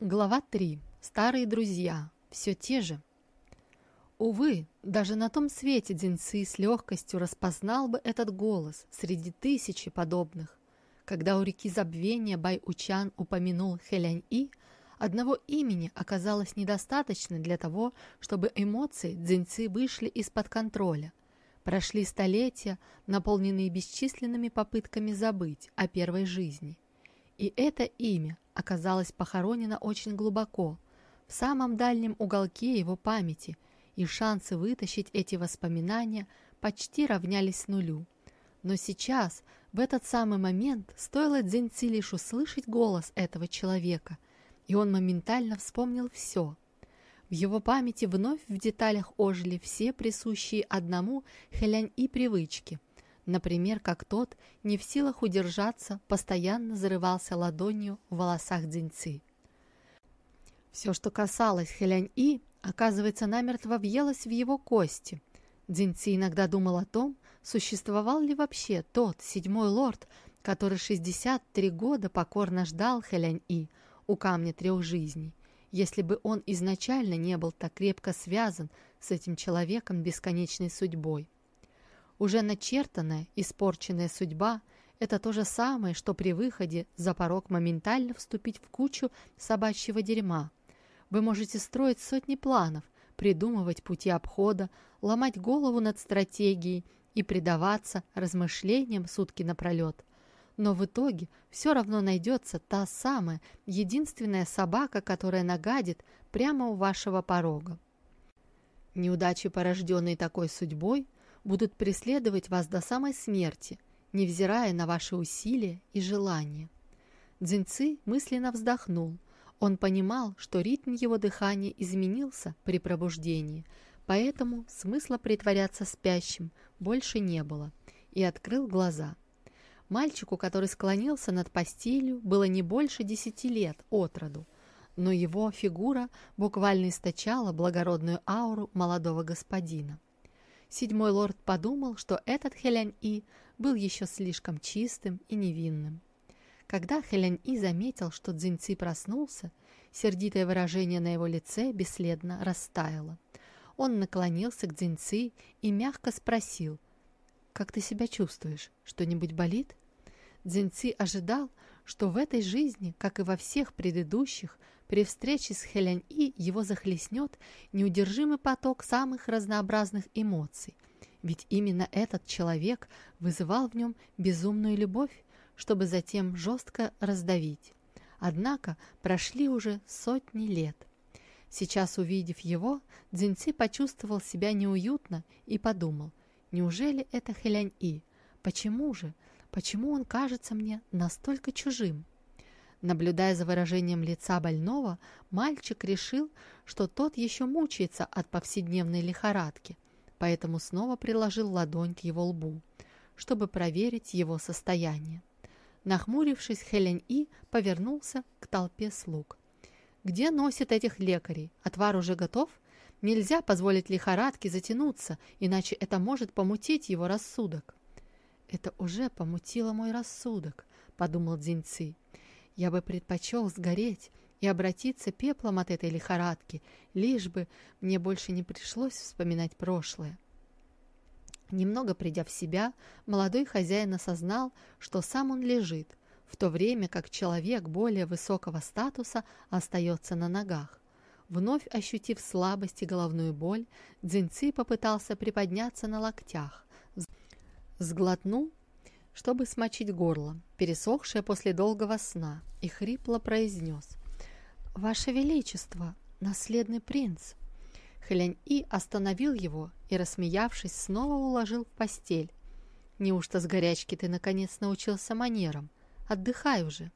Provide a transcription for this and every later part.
Глава 3. Старые друзья. Все те же. Увы, даже на том свете Дзинцы с легкостью распознал бы этот голос среди тысячи подобных. Когда у реки забвения Бай-Учан упомянул Хэлянь-И, одного имени оказалось недостаточно для того, чтобы эмоции Дзинцы вышли из-под контроля. Прошли столетия, наполненные бесчисленными попытками забыть о первой жизни. И это имя оказалось похоронено очень глубоко, в самом дальнем уголке его памяти, и шансы вытащить эти воспоминания почти равнялись нулю. Но сейчас, в этот самый момент, стоило Дзиньци лишь услышать голос этого человека, и он моментально вспомнил все. В его памяти вновь в деталях ожили все присущие одному Хэлянь и привычки – Например, как тот, не в силах удержаться, постоянно зарывался ладонью в волосах Дзиньцы. Все, что касалось Хэлянь-И, оказывается, намертво въелось в его кости. Дзиньци иногда думал о том, существовал ли вообще тот седьмой лорд, который 63 года покорно ждал Хэлянь-И у камня трех жизней, если бы он изначально не был так крепко связан с этим человеком бесконечной судьбой. Уже начертанная, испорченная судьба – это то же самое, что при выходе за порог моментально вступить в кучу собачьего дерьма. Вы можете строить сотни планов, придумывать пути обхода, ломать голову над стратегией и предаваться размышлениям сутки напролет. Но в итоге все равно найдется та самая, единственная собака, которая нагадит прямо у вашего порога. Неудачи, порожденные такой судьбой, будут преследовать вас до самой смерти, невзирая на ваши усилия и желания. Дзиньцы мысленно вздохнул. Он понимал, что ритм его дыхания изменился при пробуждении, поэтому смысла притворяться спящим больше не было, и открыл глаза. Мальчику, который склонился над постелью, было не больше десяти лет от роду, но его фигура буквально источала благородную ауру молодого господина. Седьмой лорд подумал, что этот Хэлянь-И был еще слишком чистым и невинным. Когда Хэлянь-И заметил, что Цзиньци проснулся, сердитое выражение на его лице бесследно растаяло. Он наклонился к Цзиньци и мягко спросил, «Как ты себя чувствуешь? Что-нибудь болит?» Цзиньци ожидал, что в этой жизни, как и во всех предыдущих, при встрече с Хэлянь-И его захлестнет неудержимый поток самых разнообразных эмоций. Ведь именно этот человек вызывал в нем безумную любовь, чтобы затем жестко раздавить. Однако прошли уже сотни лет. Сейчас, увидев его, Дзиньци почувствовал себя неуютно и подумал, неужели это Хэлянь-И? Почему же? Почему он кажется мне настолько чужим? Наблюдая за выражением лица больного, мальчик решил, что тот еще мучается от повседневной лихорадки, поэтому снова приложил ладонь к его лбу, чтобы проверить его состояние. Нахмурившись, Хелен И повернулся к толпе слуг. «Где носят этих лекарей? Отвар уже готов? Нельзя позволить лихорадке затянуться, иначе это может помутить его рассудок». «Это уже помутило мой рассудок», — подумал Дзиньци. Я бы предпочел сгореть и обратиться пеплом от этой лихорадки, лишь бы мне больше не пришлось вспоминать прошлое. Немного придя в себя, молодой хозяин осознал, что сам он лежит, в то время как человек более высокого статуса остается на ногах. Вновь ощутив слабость и головную боль, Дзиньци попытался приподняться на локтях. Сглотнул чтобы смочить горло, пересохшее после долгого сна, и хрипло произнес «Ваше Величество, наследный принц!» Хэлянь-И остановил его и, рассмеявшись, снова уложил в постель. «Неужто с горячки ты, наконец, научился манерам? Отдыхай уже!»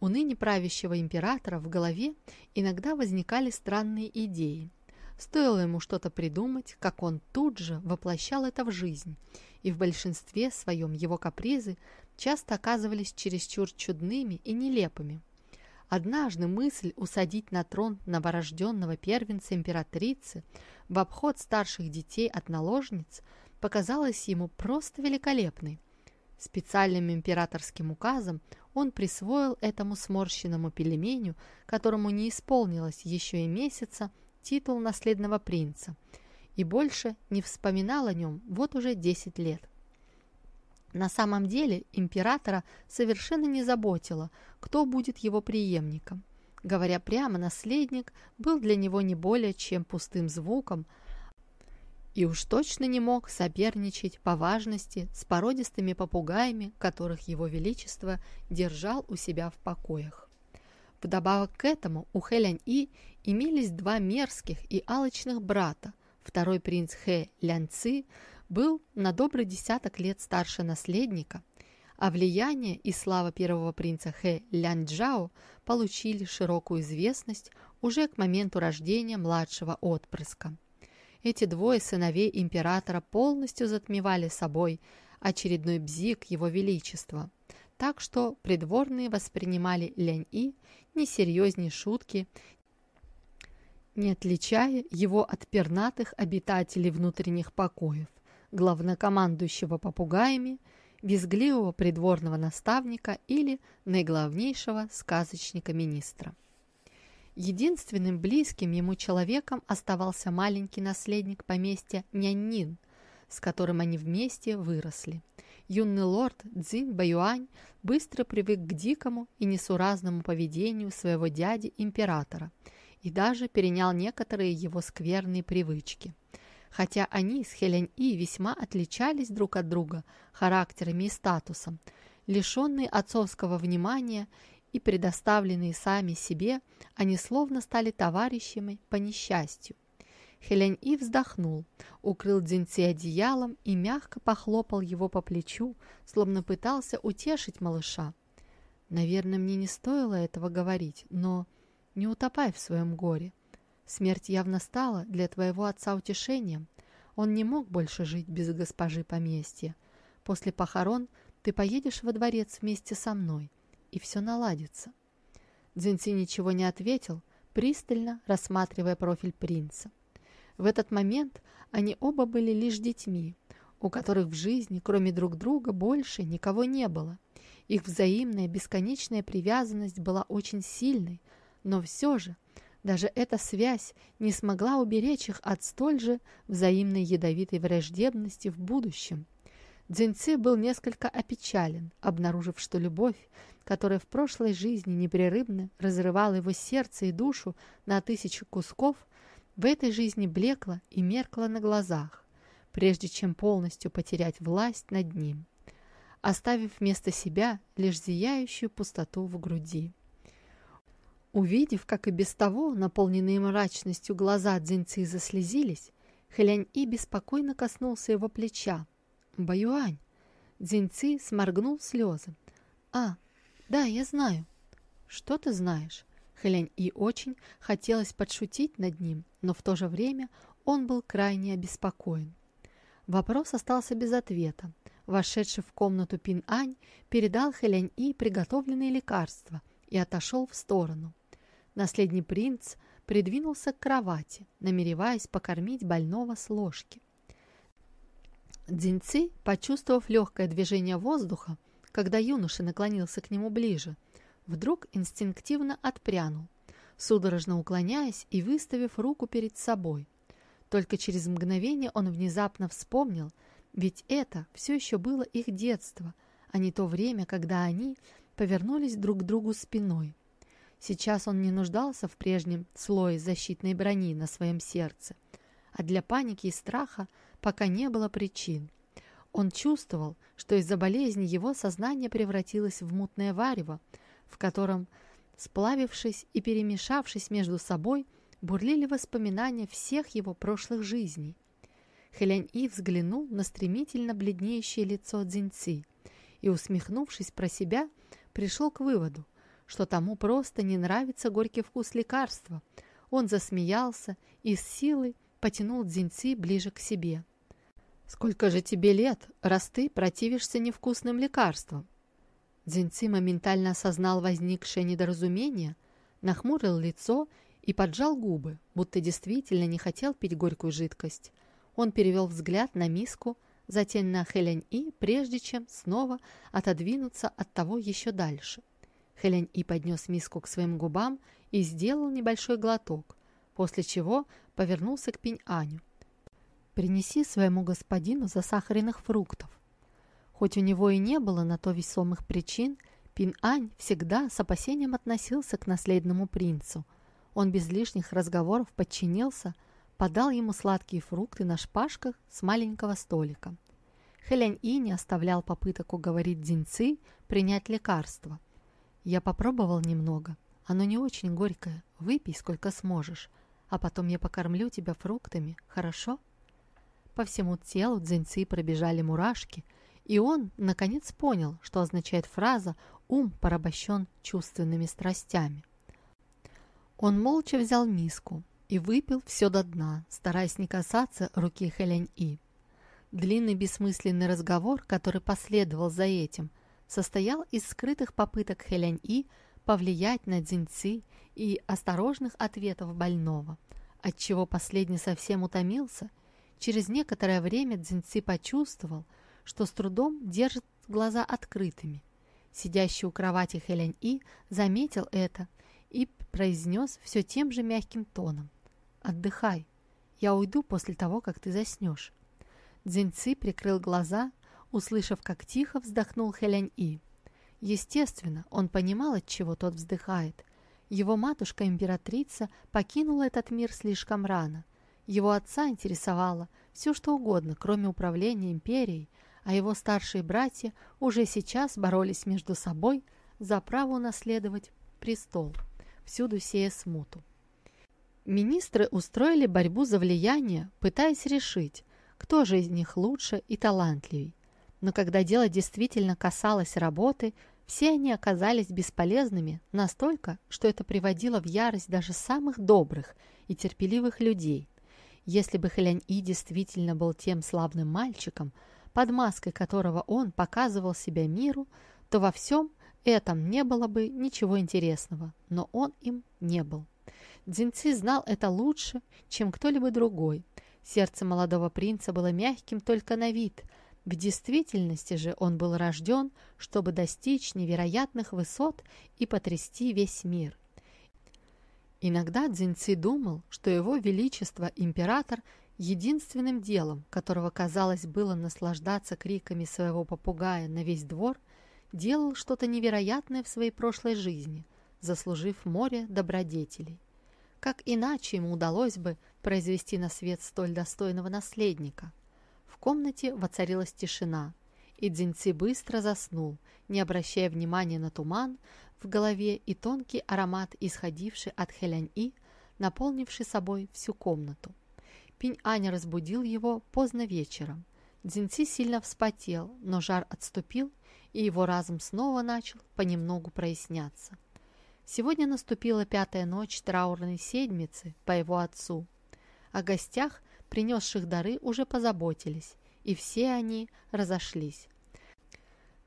У ныне правящего императора в голове иногда возникали странные идеи. Стоило ему что-то придумать, как он тут же воплощал это в жизнь – и в большинстве своем его капризы часто оказывались чересчур чудными и нелепыми. Однажды мысль усадить на трон новорожденного первенца императрицы в обход старших детей от наложниц показалась ему просто великолепной. Специальным императорским указом он присвоил этому сморщенному пельменю, которому не исполнилось еще и месяца, титул наследного принца, и больше не вспоминал о нем вот уже 10 лет. На самом деле императора совершенно не заботило, кто будет его преемником. Говоря прямо, наследник был для него не более чем пустым звуком, и уж точно не мог соперничать по важности с породистыми попугаями, которых его величество держал у себя в покоях. Вдобавок к этому у Хэлянь-И имелись два мерзких и алчных брата. Второй принц Хэ Лянци был на добрый десяток лет старше наследника, а влияние и слава первого принца Хэ Лянчжао получили широкую известность уже к моменту рождения младшего отпрыска. Эти двое сыновей императора полностью затмевали собой очередной бзик его величества, так что придворные воспринимали Лянь-И несерьезней шутки, не отличая его от пернатых обитателей внутренних покоев, главнокомандующего попугаями, визгливого придворного наставника или наиглавнейшего сказочника-министра. Единственным близким ему человеком оставался маленький наследник поместья Няннин, с которым они вместе выросли. Юный лорд Цзинь Баюань быстро привык к дикому и несуразному поведению своего дяди-императора и даже перенял некоторые его скверные привычки. Хотя они с Хелянь-И весьма отличались друг от друга характерами и статусом, лишенные отцовского внимания и предоставленные сами себе, они словно стали товарищами по несчастью. Хелянь-И вздохнул, укрыл Дзиньци одеялом и мягко похлопал его по плечу, словно пытался утешить малыша. «Наверное, мне не стоило этого говорить, но не утопай в своем горе. Смерть явно стала для твоего отца утешением. Он не мог больше жить без госпожи поместья. После похорон ты поедешь во дворец вместе со мной и все наладится. Дзинци ничего не ответил, пристально рассматривая профиль принца. В этот момент они оба были лишь детьми, у которых в жизни, кроме друг друга, больше никого не было. Их взаимная бесконечная привязанность была очень сильной, но все же даже эта связь не смогла уберечь их от столь же взаимной ядовитой враждебности в будущем. Дзиньци был несколько опечален, обнаружив, что любовь, которая в прошлой жизни непрерывно разрывала его сердце и душу на тысячи кусков, в этой жизни блекла и меркла на глазах, прежде чем полностью потерять власть над ним, оставив вместо себя лишь зияющую пустоту в груди. Увидев, как и без того наполненные мрачностью глаза Дзиньцы заслезились, Хэлянь-И беспокойно коснулся его плеча. «Баюань!» Дзиньцы сморгнул слезы. «А, «Да, я знаю». «Что ты знаешь?» Хэлянь И очень хотелось подшутить над ним, но в то же время он был крайне обеспокоен. Вопрос остался без ответа. Вошедший в комнату Пин Ань передал Хэлянь И приготовленные лекарства и отошел в сторону. Наследный принц придвинулся к кровати, намереваясь покормить больного с ложки. Дзиньци, почувствовав легкое движение воздуха, когда юноша наклонился к нему ближе, вдруг инстинктивно отпрянул, судорожно уклоняясь и выставив руку перед собой. Только через мгновение он внезапно вспомнил, ведь это все еще было их детство, а не то время, когда они повернулись друг к другу спиной. Сейчас он не нуждался в прежнем слое защитной брони на своем сердце, а для паники и страха пока не было причин. Он чувствовал, что из-за болезни его сознание превратилось в мутное варево, в котором, сплавившись и перемешавшись между собой, бурлили воспоминания всех его прошлых жизней. Хэлянь-И взглянул на стремительно бледнеющее лицо Цзиньци и, усмехнувшись про себя, пришел к выводу, что тому просто не нравится горький вкус лекарства. Он засмеялся и с силой потянул Цзиньци ближе к себе. «Сколько же тебе лет, раз ты противишься невкусным лекарствам?» Дзиньци моментально осознал возникшее недоразумение, нахмурил лицо и поджал губы, будто действительно не хотел пить горькую жидкость. Он перевел взгляд на миску, затем на Хэлянь-И, прежде чем снова отодвинуться от того еще дальше. Хэлянь И поднес миску к своим губам и сделал небольшой глоток, после чего повернулся к Пинь-Аню. «Принеси своему господину засахаренных фруктов». Хоть у него и не было на то весомых причин, Пин-Ань всегда с опасением относился к наследному принцу. Он без лишних разговоров подчинился, подал ему сладкие фрукты на шпажках с маленького столика. Хэлянь-И не оставлял попыток уговорить Дзиньцы принять лекарство. «Я попробовал немного. Оно не очень горькое. Выпей сколько сможешь, а потом я покормлю тебя фруктами, хорошо?» По всему телу Дзиньцы пробежали мурашки – и он, наконец, понял, что означает фраза «ум порабощен чувственными страстями». Он молча взял миску и выпил все до дна, стараясь не касаться руки Хэлянь-И. Длинный бессмысленный разговор, который последовал за этим, состоял из скрытых попыток Хэлянь-И повлиять на Дзиньци и осторожных ответов больного, отчего последний совсем утомился. Через некоторое время Дзиньци почувствовал – что с трудом держит глаза открытыми. Сидящий у кровати Хелен И заметил это и произнес все тем же мягким тоном. «Отдыхай. Я уйду после того, как ты заснешь». Дзиньци прикрыл глаза, услышав, как тихо вздохнул Хелен И. Естественно, он понимал, от чего тот вздыхает. Его матушка-императрица покинула этот мир слишком рано. Его отца интересовало все, что угодно, кроме управления империей, а его старшие братья уже сейчас боролись между собой за право унаследовать престол, всюду сея смуту. Министры устроили борьбу за влияние, пытаясь решить, кто же из них лучше и талантливей. Но когда дело действительно касалось работы, все они оказались бесполезными настолько, что это приводило в ярость даже самых добрых и терпеливых людей. Если бы Хэлянь-И действительно был тем славным мальчиком, под маской которого он показывал себя миру, то во всем этом не было бы ничего интересного, но он им не был. Дзинци знал это лучше, чем кто-либо другой. Сердце молодого принца было мягким только на вид. В действительности же он был рожден, чтобы достичь невероятных высот и потрясти весь мир. Иногда Дзинци думал, что его величество император Единственным делом, которого, казалось, было наслаждаться криками своего попугая на весь двор, делал что-то невероятное в своей прошлой жизни, заслужив море добродетелей. Как иначе ему удалось бы произвести на свет столь достойного наследника? Комнате воцарилась тишина, и Дзиньци быстро заснул, не обращая внимания на туман в голове и тонкий аромат, исходивший от Хэлянь-И, наполнивший собой всю комнату. Пинь-Аня разбудил его поздно вечером. Дзинци сильно вспотел, но жар отступил, и его разум снова начал понемногу проясняться. Сегодня наступила пятая ночь траурной седмицы по его отцу. О гостях, принесших дары, уже позаботились, и все они разошлись.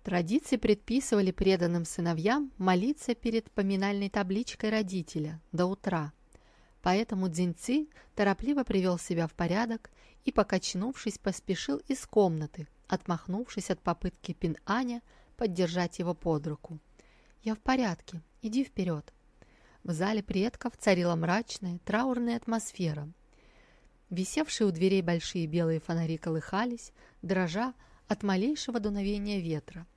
Традиции предписывали преданным сыновьям молиться перед поминальной табличкой родителя до утра – Поэтому Дзиньци торопливо привел себя в порядок и, покачнувшись, поспешил из комнаты, отмахнувшись от попытки Пин-Аня поддержать его под руку. «Я в порядке, иди вперед». В зале предков царила мрачная, траурная атмосфера. Висевшие у дверей большие белые фонари колыхались, дрожа от малейшего дуновения ветра,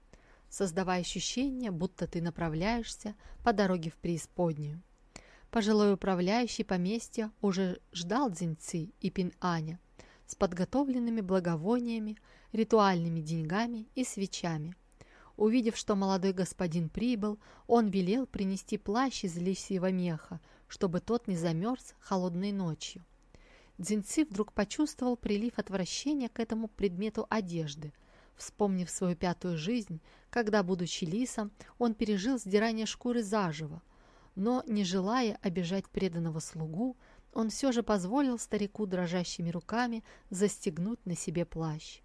создавая ощущение, будто ты направляешься по дороге в преисподнюю. Пожилой управляющий поместья уже ждал Дзиньци и Пин-Аня с подготовленными благовониями, ритуальными деньгами и свечами. Увидев, что молодой господин прибыл, он велел принести плащ из лисьего меха, чтобы тот не замерз холодной ночью. Дзиньци вдруг почувствовал прилив отвращения к этому предмету одежды, вспомнив свою пятую жизнь, когда, будучи лисом, он пережил сдирание шкуры заживо, но, не желая обижать преданного слугу, он все же позволил старику дрожащими руками застегнуть на себе плащ.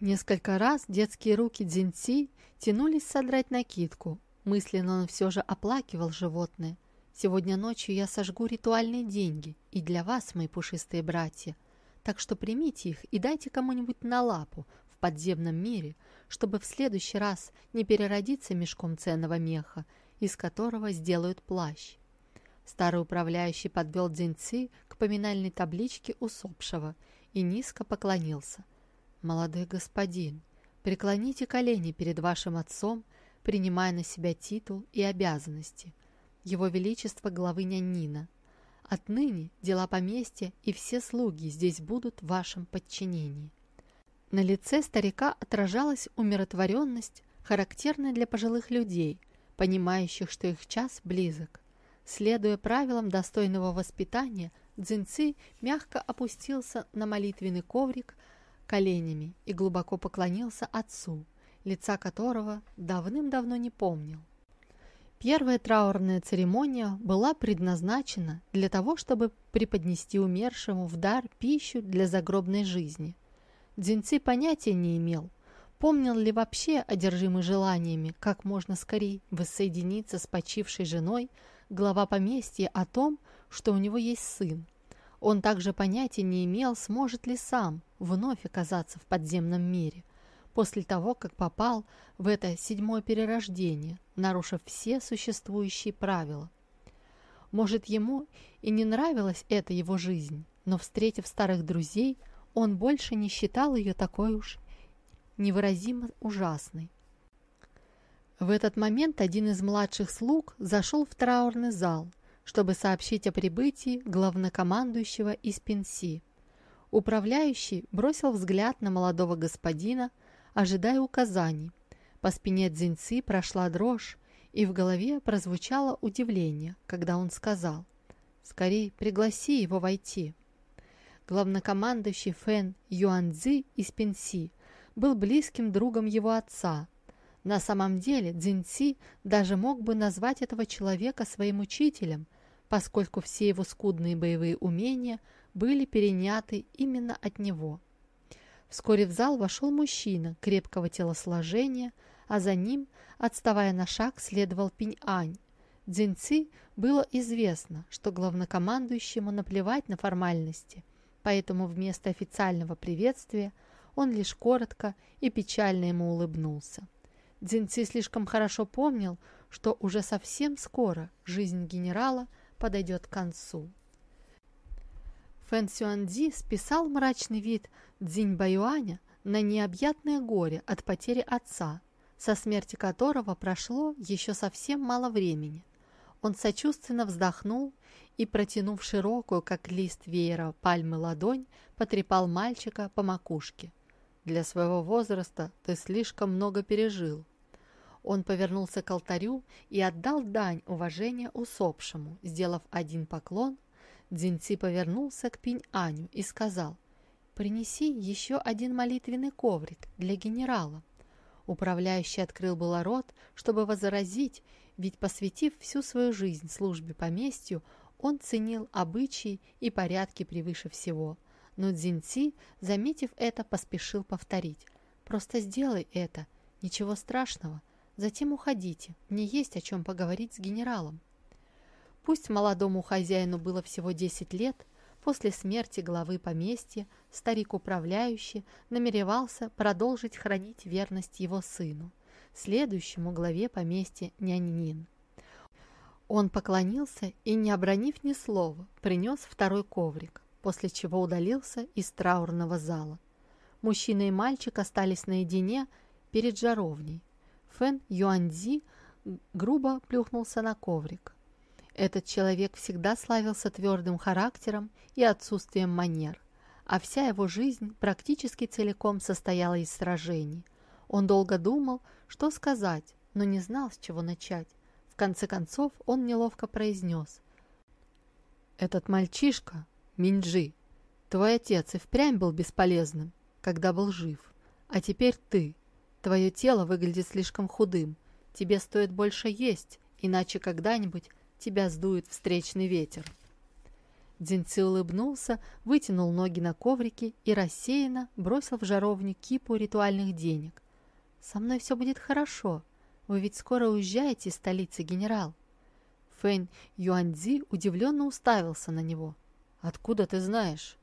Несколько раз детские руки Дзиньци тянулись содрать накидку. Мысленно он все же оплакивал животное. «Сегодня ночью я сожгу ритуальные деньги, и для вас, мои пушистые братья. Так что примите их и дайте кому-нибудь на лапу в подземном мире, чтобы в следующий раз не переродиться мешком ценного меха, из которого сделают плащ. Старый управляющий подвел Дзиньци к поминальной табличке усопшего и низко поклонился. «Молодой господин, преклоните колени перед вашим отцом, принимая на себя титул и обязанности. Его Величество главы Нянина. Отныне дела поместья и все слуги здесь будут в вашем подчинении». На лице старика отражалась умиротворенность, характерная для пожилых людей, понимающих, что их час близок. Следуя правилам достойного воспитания, Дзинци мягко опустился на молитвенный коврик коленями и глубоко поклонился отцу, лица которого давным-давно не помнил. Первая траурная церемония была предназначена для того, чтобы преподнести умершему в дар пищу для загробной жизни. Дзинци понятия не имел, помнил ли вообще одержимый желаниями как можно скорее воссоединиться с почившей женой, глава поместья о том, что у него есть сын. Он также понятия не имел, сможет ли сам вновь оказаться в подземном мире, после того, как попал в это седьмое перерождение, нарушив все существующие правила. Может, ему и не нравилась эта его жизнь, но, встретив старых друзей, он больше не считал ее такой уж невыразимо ужасной. В этот момент один из младших слуг зашел в траурный зал, чтобы сообщить о прибытии главнокомандующего из Пенси. Управляющий бросил взгляд на молодого господина, ожидая указаний. По спине Дзиньци прошла дрожь, и в голове прозвучало удивление, когда он сказал «Скорей пригласи его войти». Главнокомандующий Фэн Юанцзи из Пенси был близким другом его отца – на самом деле Цзиньци даже мог бы назвать этого человека своим учителем, поскольку все его скудные боевые умения были переняты именно от него. Вскоре в зал вошел мужчина крепкого телосложения, а за ним, отставая на шаг, следовал Пинь-Ань. Цзиньци было известно, что главнокомандующему наплевать на формальности, поэтому вместо официального приветствия он лишь коротко и печально ему улыбнулся. Дзинци слишком хорошо помнил, что уже совсем скоро жизнь генерала подойдет к концу. Фэн Сюанди списал мрачный вид Цзинь Баюаня на необъятное горе от потери отца, со смерти которого прошло еще совсем мало времени. Он сочувственно вздохнул и, протянув широкую, как лист веера пальмы ладонь, потрепал мальчика по макушке. «Для своего возраста ты слишком много пережил. Он повернулся к алтарю и отдал дань уважения усопшему. Сделав один поклон, Дзинци повернулся к Пинь-Аню и сказал, «Принеси еще один молитвенный коврик для генерала». Управляющий открыл было рот, чтобы возразить, ведь, посвятив всю свою жизнь службе поместью, он ценил обычаи и порядки превыше всего. Но Дзинци, заметив это, поспешил повторить. «Просто сделай это. Ничего страшного. Затем уходите, мне есть о чем поговорить с генералом. Пусть молодому хозяину было всего 10 лет, после смерти главы поместья старик-управляющий намеревался продолжить хранить верность его сыну, следующему главе поместья Няньнин. Он поклонился и, не обронив ни слова, принес второй коврик, после чего удалился из траурного зала. Мужчина и мальчик остались наедине перед жаровней, Фэн Юаньзи грубо плюхнулся на коврик. Этот человек всегда славился твердым характером и отсутствием манер, а вся его жизнь практически целиком состояла из сражений. Он долго думал, что сказать, но не знал, с чего начать. В конце концов он неловко произнес. «Этот мальчишка, Минджи, твой отец и впрямь был бесполезным, когда был жив, а теперь ты». Твое тело выглядит слишком худым. Тебе стоит больше есть, иначе когда-нибудь тебя сдует встречный ветер». Дзинци улыбнулся, вытянул ноги на коврике и рассеянно бросил в жаровню кипу ритуальных денег. «Со мной все будет хорошо. Вы ведь скоро уезжаете из столицы, генерал». Фэнь Юаньцзи удивленно уставился на него. «Откуда ты знаешь?»